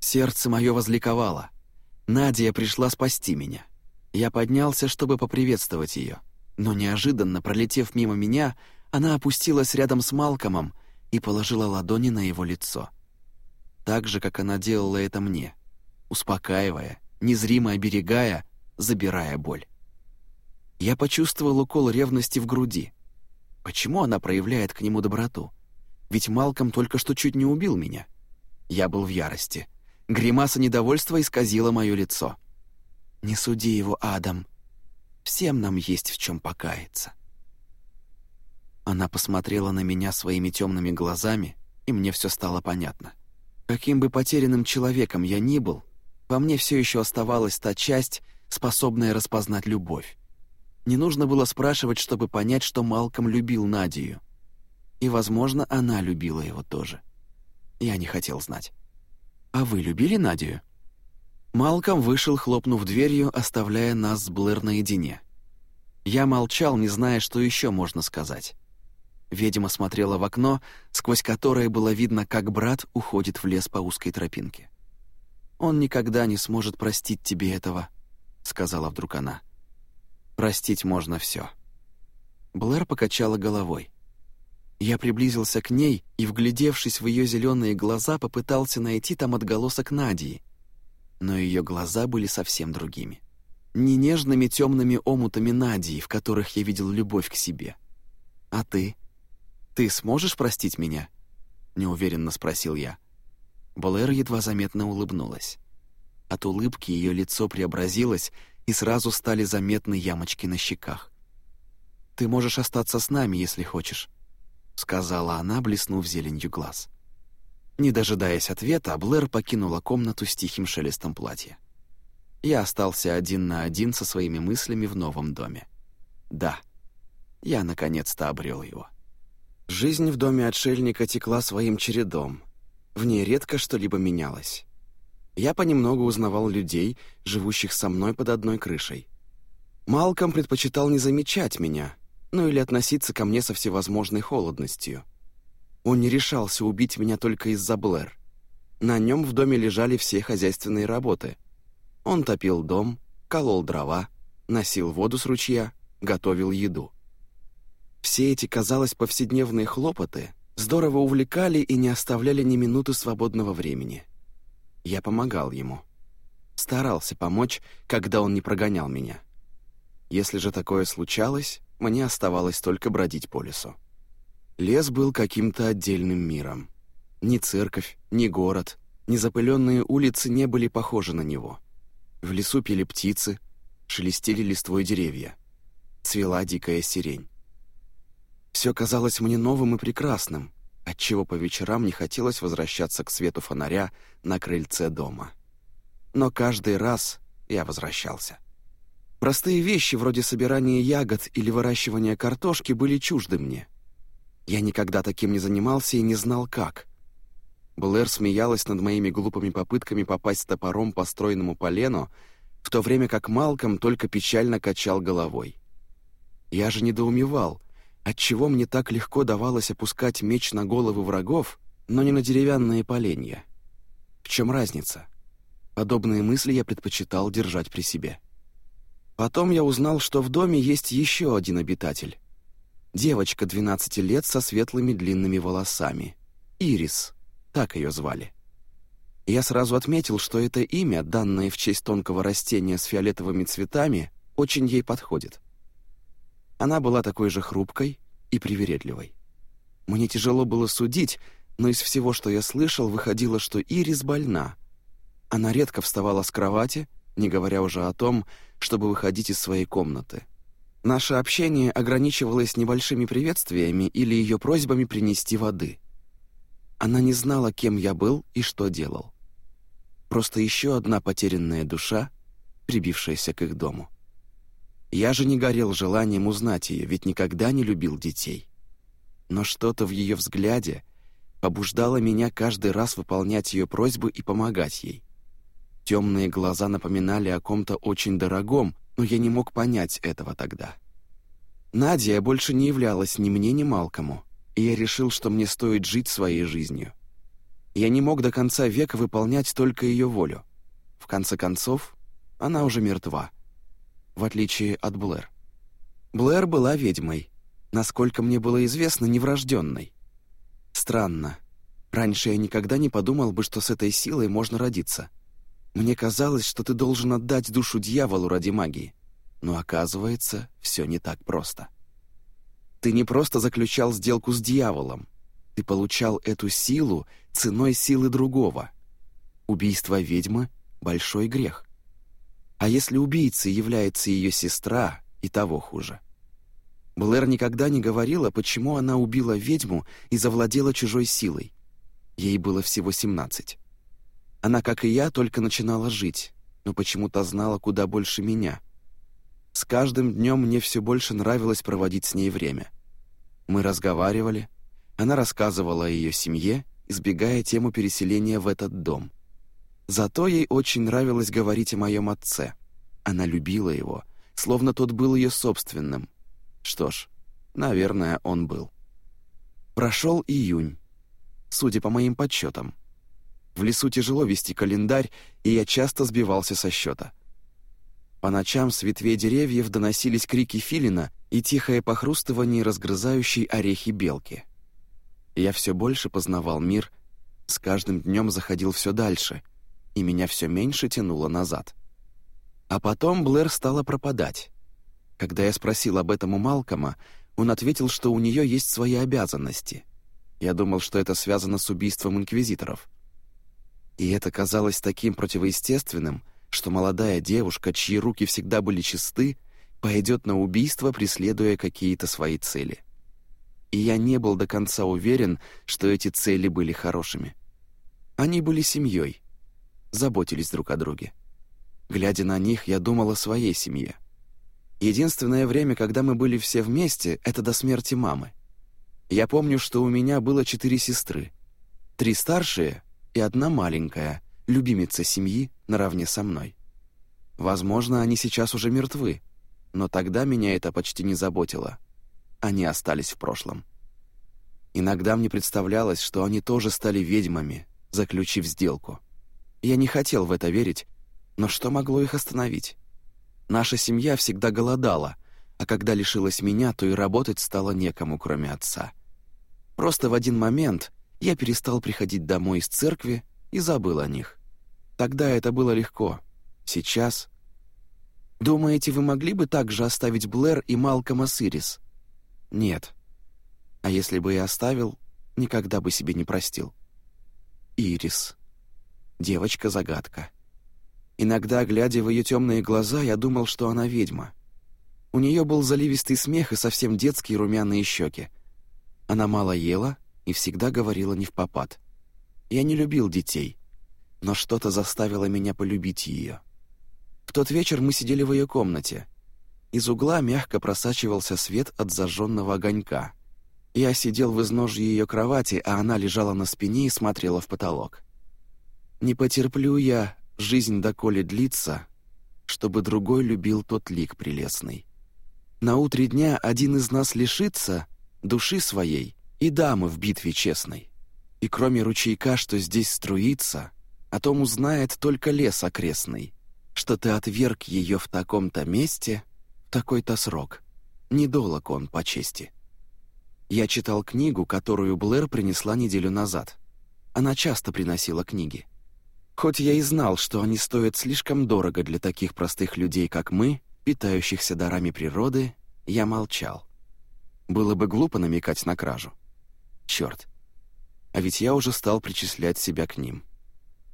Сердце мое возликовало. Надя пришла спасти меня. Я поднялся, чтобы поприветствовать ее, но неожиданно, пролетев мимо меня, она опустилась рядом с Малкомом и положила ладони на его лицо — так же, как она делала это мне, успокаивая, незримо оберегая, забирая боль. Я почувствовал укол ревности в груди. Почему она проявляет к нему доброту? Ведь Малком только что чуть не убил меня. Я был в ярости. Гримаса недовольства исказила мое лицо. «Не суди его, Адам. Всем нам есть в чем покаяться». Она посмотрела на меня своими темными глазами, и мне все стало понятно. Каким бы потерянным человеком я ни был, во мне все еще оставалась та часть, способная распознать любовь. Не нужно было спрашивать, чтобы понять, что Малком любил Надию. И, возможно, она любила его тоже. Я не хотел знать. «А вы любили Надию?» Малком вышел, хлопнув дверью, оставляя нас с Блэр наедине. Я молчал, не зная, что еще можно сказать. Ведьма смотрела в окно, сквозь которое было видно, как брат уходит в лес по узкой тропинке. «Он никогда не сможет простить тебе этого», — сказала вдруг она. Простить можно все. Блэр покачала головой. Я приблизился к ней и, вглядевшись в ее зеленые глаза, попытался найти там отголосок Надии. Но ее глаза были совсем другими. Не нежными темными омутами Надии, в которых я видел любовь к себе. «А ты? Ты сможешь простить меня?» — неуверенно спросил я. Блэр едва заметно улыбнулась. От улыбки ее лицо преобразилось, и сразу стали заметны ямочки на щеках. «Ты можешь остаться с нами, если хочешь», — сказала она, блеснув зеленью глаз. Не дожидаясь ответа, Блэр покинула комнату с тихим шелестом платья. Я остался один на один со своими мыслями в новом доме. Да, я наконец-то обрел его. Жизнь в доме отшельника текла своим чередом. В ней редко что-либо менялось я понемногу узнавал людей, живущих со мной под одной крышей. Малком предпочитал не замечать меня, ну или относиться ко мне со всевозможной холодностью. Он не решался убить меня только из-за Блэр. На нем в доме лежали все хозяйственные работы. Он топил дом, колол дрова, носил воду с ручья, готовил еду. Все эти, казалось, повседневные хлопоты здорово увлекали и не оставляли ни минуты свободного времени. Я помогал ему. Старался помочь, когда он не прогонял меня. Если же такое случалось, мне оставалось только бродить по лесу. Лес был каким-то отдельным миром. Ни церковь, ни город, ни запыленные улицы не были похожи на него. В лесу пели птицы, шелестели листвой деревья. Цвела дикая сирень. Все казалось мне новым и прекрасным, отчего по вечерам не хотелось возвращаться к свету фонаря на крыльце дома. Но каждый раз я возвращался. Простые вещи, вроде собирания ягод или выращивания картошки, были чужды мне. Я никогда таким не занимался и не знал, как. Блэр смеялась над моими глупыми попытками попасть топором по стройному полену, в то время как Малком только печально качал головой. Я же недоумевал — Отчего мне так легко давалось опускать меч на головы врагов, но не на деревянные поленья? В чем разница? Подобные мысли я предпочитал держать при себе. Потом я узнал, что в доме есть еще один обитатель. Девочка 12 лет со светлыми длинными волосами. Ирис, так ее звали. Я сразу отметил, что это имя, данное в честь тонкого растения с фиолетовыми цветами, очень ей подходит. Она была такой же хрупкой и привередливой. Мне тяжело было судить, но из всего, что я слышал, выходило, что Ирис больна. Она редко вставала с кровати, не говоря уже о том, чтобы выходить из своей комнаты. Наше общение ограничивалось небольшими приветствиями или ее просьбами принести воды. Она не знала, кем я был и что делал. Просто еще одна потерянная душа, прибившаяся к их дому. Я же не горел желанием узнать ее, ведь никогда не любил детей. Но что-то в ее взгляде побуждало меня каждый раз выполнять ее просьбы и помогать ей. Темные глаза напоминали о ком-то очень дорогом, но я не мог понять этого тогда. Надя больше не являлась ни мне, ни Малкому, и я решил, что мне стоит жить своей жизнью. Я не мог до конца века выполнять только ее волю. В конце концов, она уже мертва — в отличие от Блэр. Блэр была ведьмой, насколько мне было известно, неврожденной. Странно. Раньше я никогда не подумал бы, что с этой силой можно родиться. Мне казалось, что ты должен отдать душу дьяволу ради магии. Но оказывается, все не так просто. Ты не просто заключал сделку с дьяволом. Ты получал эту силу ценой силы другого. Убийство ведьмы — большой грех. А если убийцей является ее сестра, и того хуже. Блэр никогда не говорила, почему она убила ведьму и завладела чужой силой. Ей было всего 17. Она, как и я, только начинала жить, но почему-то знала куда больше меня. С каждым днем мне все больше нравилось проводить с ней время. Мы разговаривали, она рассказывала о ее семье, избегая тему переселения в этот дом. Зато ей очень нравилось говорить о моем отце. Она любила его, словно тот был ее собственным. Что ж, наверное, он был. Прошел июнь, судя по моим подсчетам. В лесу тяжело вести календарь, и я часто сбивался со счета. По ночам с ветвей деревьев доносились крики филина и тихое похрустывание разгрызающей орехи белки. Я все больше познавал мир, с каждым днем заходил все дальше, и меня все меньше тянуло назад. А потом Блэр стала пропадать. Когда я спросил об этом у Малкома, он ответил, что у нее есть свои обязанности. Я думал, что это связано с убийством инквизиторов. И это казалось таким противоестественным, что молодая девушка, чьи руки всегда были чисты, пойдет на убийство, преследуя какие-то свои цели. И я не был до конца уверен, что эти цели были хорошими. Они были семьей, заботились друг о друге. Глядя на них, я думал о своей семье. Единственное время, когда мы были все вместе, это до смерти мамы. Я помню, что у меня было четыре сестры. Три старшие и одна маленькая, любимица семьи наравне со мной. Возможно, они сейчас уже мертвы, но тогда меня это почти не заботило. Они остались в прошлом. Иногда мне представлялось, что они тоже стали ведьмами, заключив сделку. Я не хотел в это верить, но что могло их остановить? Наша семья всегда голодала, а когда лишилась меня, то и работать стало некому, кроме отца. Просто в один момент я перестал приходить домой из церкви и забыл о них. Тогда это было легко. Сейчас... Думаете, вы могли бы также оставить Блэр и Малкома Сирис? Нет. А если бы и оставил, никогда бы себе не простил. Ирис. Девочка-загадка. Иногда, глядя в ее темные глаза, я думал, что она ведьма. У нее был заливистый смех и совсем детские румяные щеки. Она мало ела, и всегда говорила не в попад. Я не любил детей, но что-то заставило меня полюбить ее. В тот вечер мы сидели в ее комнате. Из угла мягко просачивался свет от зажженного огонька. Я сидел в изножье ее кровати, а она лежала на спине и смотрела в потолок. «Не потерплю я, жизнь доколе длится, чтобы другой любил тот лик прелестный. На утре дня один из нас лишится души своей и дамы в битве честной. И кроме ручейка, что здесь струится, о том узнает только лес окрестный, что ты отверг ее в таком-то месте, в такой-то срок. Недолог он по чести. Я читал книгу, которую Блэр принесла неделю назад. Она часто приносила книги. Хоть я и знал, что они стоят слишком дорого для таких простых людей, как мы, питающихся дарами природы, я молчал. Было бы глупо намекать на кражу. Черт. А ведь я уже стал причислять себя к ним.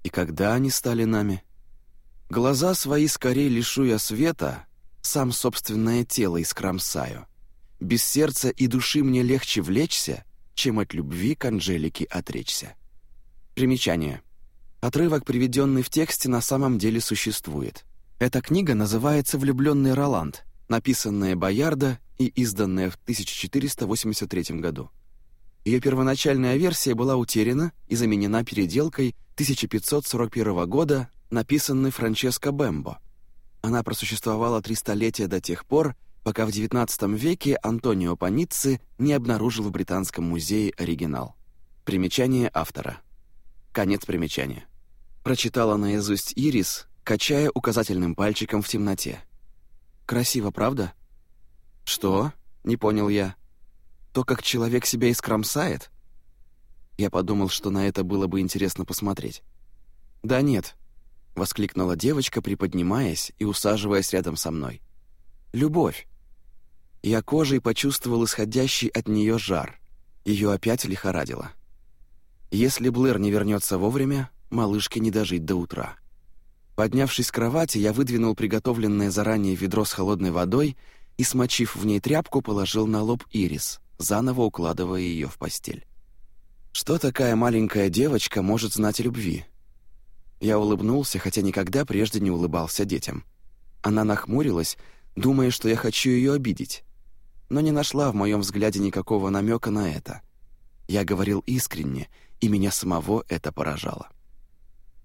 И когда они стали нами? Глаза свои скорее лишу я света, сам собственное тело искромсаю. Без сердца и души мне легче влечься, чем от любви к Анжелике отречься. Примечание. Отрывок, приведенный в тексте, на самом деле существует. Эта книга называется «Влюбленный Роланд», написанная Боярда и изданная в 1483 году. Ее первоначальная версия была утеряна и заменена переделкой 1541 года, написанной Франческо Бембо. Она просуществовала три столетия до тех пор, пока в XIX веке Антонио Паницци не обнаружил в Британском музее оригинал. Примечание автора. Конец примечания. Прочитала наизусть Ирис, качая указательным пальчиком в темноте. «Красиво, правда?» «Что?» — не понял я то, как человек себя искромсает? Я подумал, что на это было бы интересно посмотреть. «Да нет», — воскликнула девочка, приподнимаясь и усаживаясь рядом со мной. «Любовь». Я кожей почувствовал исходящий от нее жар. Ее опять лихорадило. Если Блэр не вернется вовремя, малышке не дожить до утра. Поднявшись с кровати, я выдвинул приготовленное заранее ведро с холодной водой и, смочив в ней тряпку, положил на лоб ирис заново укладывая ее в постель. Что такая маленькая девочка может знать любви? Я улыбнулся, хотя никогда прежде не улыбался детям. Она нахмурилась, думая, что я хочу ее обидеть. Но не нашла в моем взгляде никакого намека на это. Я говорил искренне, и меня самого это поражало.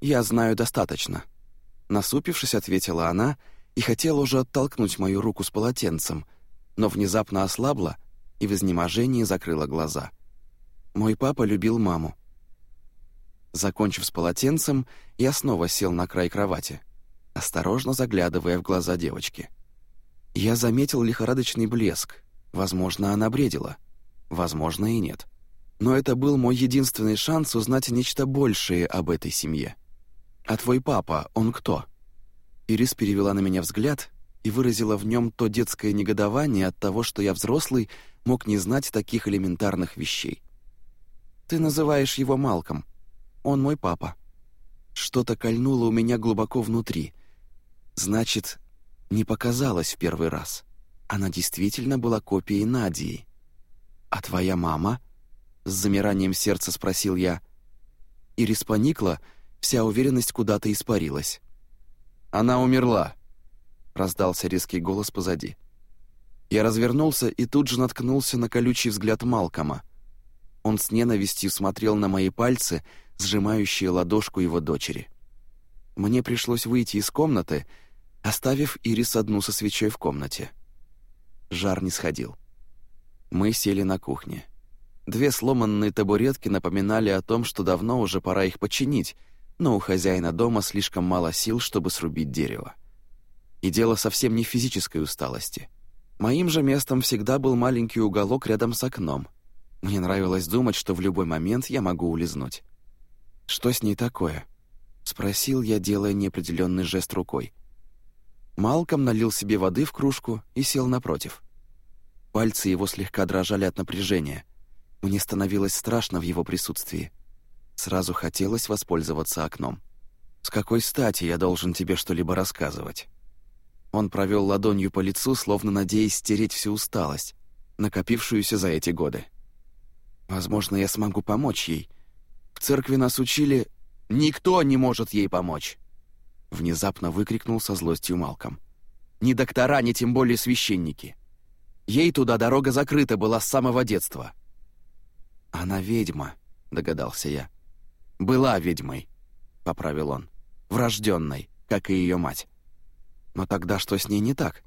«Я знаю достаточно», — насупившись, ответила она и хотела уже оттолкнуть мою руку с полотенцем, но внезапно ослабла и в изнеможении закрыла глаза. Мой папа любил маму. Закончив с полотенцем, я снова сел на край кровати, осторожно заглядывая в глаза девочки. Я заметил лихорадочный блеск. Возможно, она бредила. Возможно, и нет. Но это был мой единственный шанс узнать нечто большее об этой семье. «А твой папа, он кто?» Ирис перевела на меня взгляд и выразила в нем то детское негодование от того, что я взрослый мог не знать таких элементарных вещей. «Ты называешь его Малком. Он мой папа». Что-то кольнуло у меня глубоко внутри. Значит, не показалось в первый раз. Она действительно была копией Надии. «А твоя мама?» — с замиранием сердца спросил я. Ирис поникла, вся уверенность куда-то испарилась. «Она умерла», — раздался резкий голос позади. Я развернулся и тут же наткнулся на колючий взгляд Малкома. Он с ненавистью смотрел на мои пальцы, сжимающие ладошку его дочери. Мне пришлось выйти из комнаты, оставив Ирис одну со свечой в комнате. Жар не сходил. Мы сели на кухне. Две сломанные табуретки напоминали о том, что давно уже пора их починить, но у хозяина дома слишком мало сил, чтобы срубить дерево. И дело совсем не в физической усталости. Моим же местом всегда был маленький уголок рядом с окном. Мне нравилось думать, что в любой момент я могу улизнуть. «Что с ней такое?» — спросил я, делая неопределенный жест рукой. Малком налил себе воды в кружку и сел напротив. Пальцы его слегка дрожали от напряжения. Мне становилось страшно в его присутствии. Сразу хотелось воспользоваться окном. «С какой стати я должен тебе что-либо рассказывать?» Он провел ладонью по лицу, словно надеясь стереть всю усталость, накопившуюся за эти годы. «Возможно, я смогу помочь ей. В церкви нас учили... Никто не может ей помочь!» Внезапно выкрикнул со злостью Малком. «Ни доктора, ни тем более священники. Ей туда дорога закрыта была с самого детства». «Она ведьма», — догадался я. «Была ведьмой», — поправил он. «Врожденной, как и ее мать». «Но тогда что с ней не так?»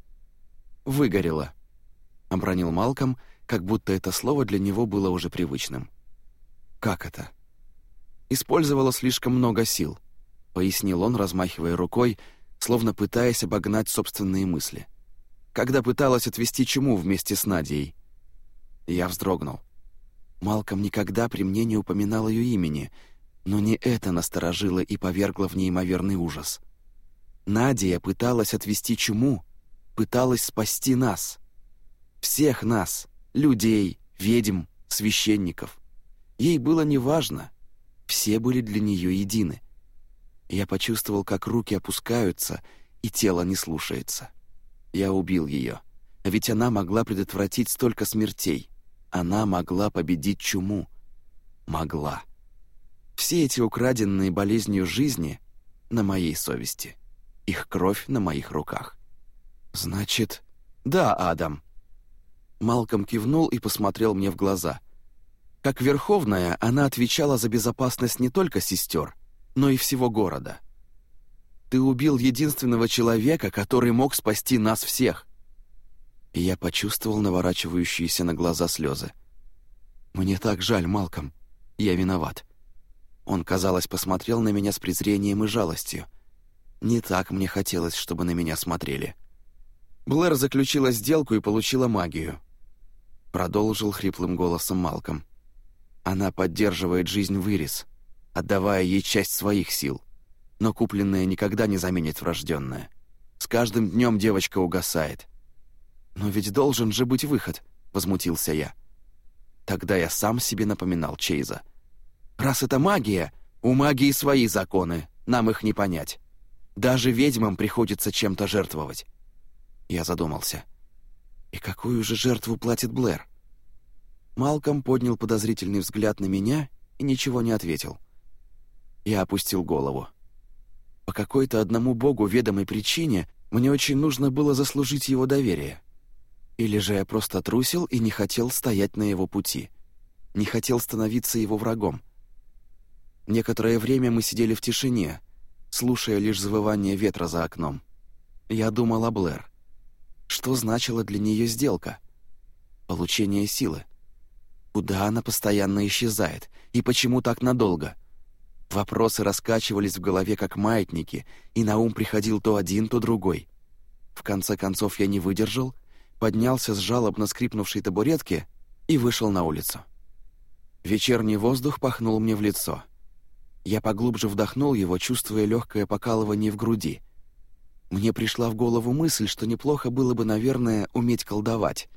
«Выгорела», — обронил Малком, как будто это слово для него было уже привычным. «Как это?» «Использовала слишком много сил», — пояснил он, размахивая рукой, словно пытаясь обогнать собственные мысли. «Когда пыталась отвести чему вместе с Надей?» Я вздрогнул. Малком никогда при мне не упоминал ее имени — но не это насторожило и повергло в неимоверный ужас. Надя пыталась отвести чуму, пыталась спасти нас. Всех нас, людей, ведьм, священников. Ей было неважно, все были для нее едины. Я почувствовал, как руки опускаются, и тело не слушается. Я убил ее, а ведь она могла предотвратить столько смертей. Она могла победить чуму. Могла. Все эти украденные болезнью жизни на моей совести. Их кровь на моих руках. Значит, да, Адам. Малком кивнул и посмотрел мне в глаза. Как верховная, она отвечала за безопасность не только сестер, но и всего города. Ты убил единственного человека, который мог спасти нас всех. И я почувствовал наворачивающиеся на глаза слезы. Мне так жаль, Малком. Я виноват. Он, казалось, посмотрел на меня с презрением и жалостью. Не так мне хотелось, чтобы на меня смотрели. Блэр заключила сделку и получила магию. Продолжил хриплым голосом Малком. Она поддерживает жизнь в Ирис, отдавая ей часть своих сил. Но купленное никогда не заменит врожденное. С каждым днем девочка угасает. «Но ведь должен же быть выход», — возмутился я. Тогда я сам себе напоминал Чейза — Раз это магия, у магии свои законы, нам их не понять. Даже ведьмам приходится чем-то жертвовать. Я задумался. И какую же жертву платит Блэр? Малком поднял подозрительный взгляд на меня и ничего не ответил. Я опустил голову. По какой-то одному богу ведомой причине Мне очень нужно было заслужить его доверие. Или же я просто трусил и не хотел стоять на его пути. Не хотел становиться его врагом. Некоторое время мы сидели в тишине, слушая лишь завывание ветра за окном. Я думал о Блэр. Что значила для нее сделка? Получение силы. Куда она постоянно исчезает? И почему так надолго? Вопросы раскачивались в голове как маятники, и на ум приходил то один, то другой. В конце концов я не выдержал, поднялся с жалобно скрипнувшей табуретки и вышел на улицу. Вечерний воздух пахнул мне в лицо. Я поглубже вдохнул его, чувствуя легкое покалывание в груди. Мне пришла в голову мысль, что неплохо было бы, наверное, уметь колдовать.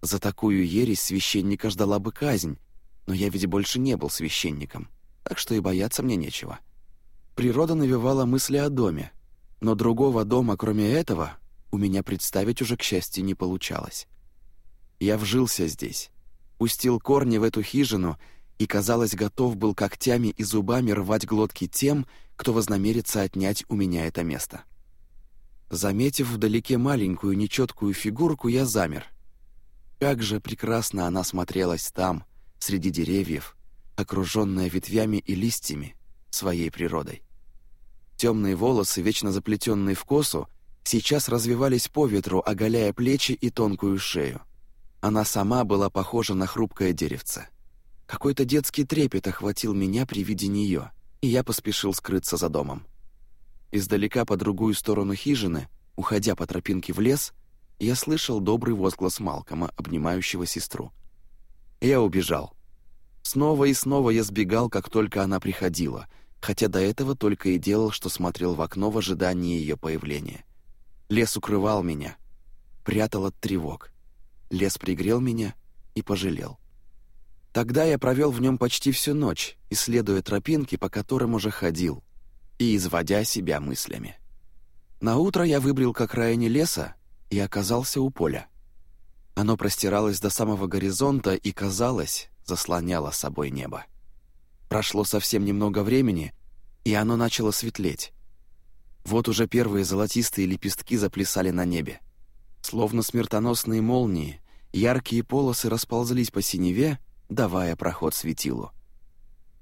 За такую ересь священника ждала бы казнь, но я ведь больше не был священником, так что и бояться мне нечего. Природа навевала мысли о доме, но другого дома, кроме этого, у меня представить уже, к счастью, не получалось. Я вжился здесь, пустил корни в эту хижину и, казалось, готов был когтями и зубами рвать глотки тем, кто вознамерится отнять у меня это место. Заметив вдалеке маленькую нечеткую фигурку, я замер. Как же прекрасно она смотрелась там, среди деревьев, окруженная ветвями и листьями, своей природой. Темные волосы, вечно заплетенные в косу, сейчас развивались по ветру, оголяя плечи и тонкую шею. Она сама была похожа на хрупкое деревце. Какой-то детский трепет охватил меня при виде нее, и я поспешил скрыться за домом. Издалека по другую сторону хижины, уходя по тропинке в лес, я слышал добрый возглас Малкома, обнимающего сестру. Я убежал. Снова и снова я сбегал, как только она приходила, хотя до этого только и делал, что смотрел в окно в ожидании ее появления. Лес укрывал меня, прятал от тревог. Лес пригрел меня и пожалел. Тогда я провел в нем почти всю ночь, исследуя тропинки, по которым уже ходил, и изводя себя мыслями. На утро я выбрел к окраине леса и оказался у поля. Оно простиралось до самого горизонта и, казалось, заслоняло собой небо. Прошло совсем немного времени, и оно начало светлеть. Вот уже первые золотистые лепестки заплясали на небе. Словно смертоносные молнии, яркие полосы расползлись по синеве, давая проход светилу.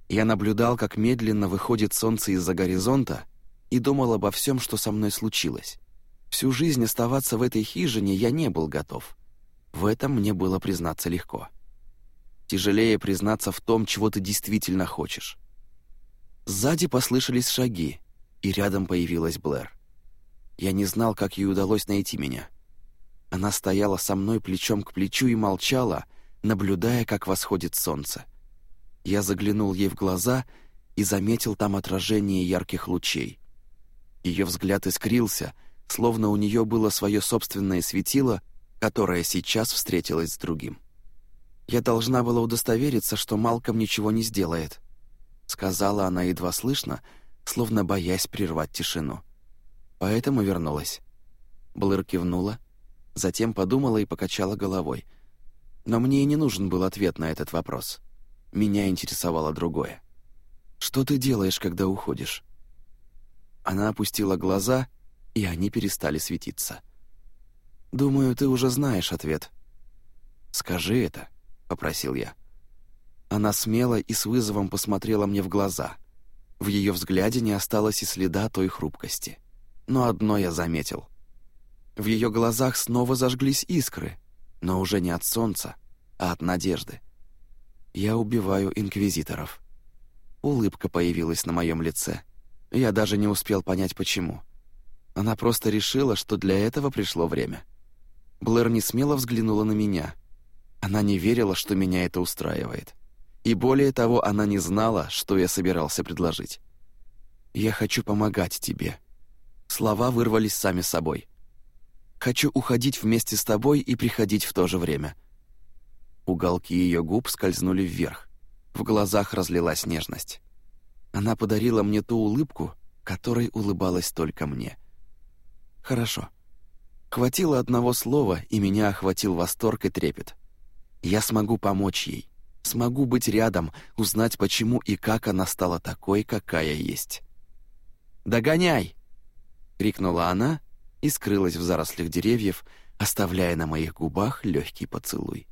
Я наблюдал, как медленно выходит солнце из-за горизонта, и думал обо всем, что со мной случилось. Всю жизнь оставаться в этой хижине я не был готов. В этом мне было признаться легко. Тяжелее признаться в том, чего ты действительно хочешь. Сзади послышались шаги, и рядом появилась Блэр. Я не знал, как ей удалось найти меня. Она стояла со мной плечом к плечу и молчала, наблюдая, как восходит солнце. Я заглянул ей в глаза и заметил там отражение ярких лучей. Ее взгляд искрился, словно у нее было свое собственное светило, которое сейчас встретилось с другим. «Я должна была удостовериться, что Малком ничего не сделает», сказала она едва слышно, словно боясь прервать тишину. Поэтому вернулась. Блэр кивнула, затем подумала и покачала головой. Но мне и не нужен был ответ на этот вопрос. Меня интересовало другое. «Что ты делаешь, когда уходишь?» Она опустила глаза, и они перестали светиться. «Думаю, ты уже знаешь ответ». «Скажи это», — попросил я. Она смело и с вызовом посмотрела мне в глаза. В ее взгляде не осталось и следа той хрупкости. Но одно я заметил. В ее глазах снова зажглись искры, но уже не от солнца, а от надежды. Я убиваю инквизиторов. Улыбка появилась на моем лице. Я даже не успел понять, почему. Она просто решила, что для этого пришло время. Блэр не смело взглянула на меня. Она не верила, что меня это устраивает. И более того, она не знала, что я собирался предложить. «Я хочу помогать тебе». Слова вырвались сами собой. «Хочу уходить вместе с тобой и приходить в то же время». Уголки ее губ скользнули вверх. В глазах разлилась нежность. Она подарила мне ту улыбку, которой улыбалась только мне. «Хорошо». Хватило одного слова, и меня охватил восторг и трепет. Я смогу помочь ей, смогу быть рядом, узнать, почему и как она стала такой, какая есть. «Догоняй!» — крикнула она, и скрылась в зарослях деревьев, оставляя на моих губах легкий поцелуй.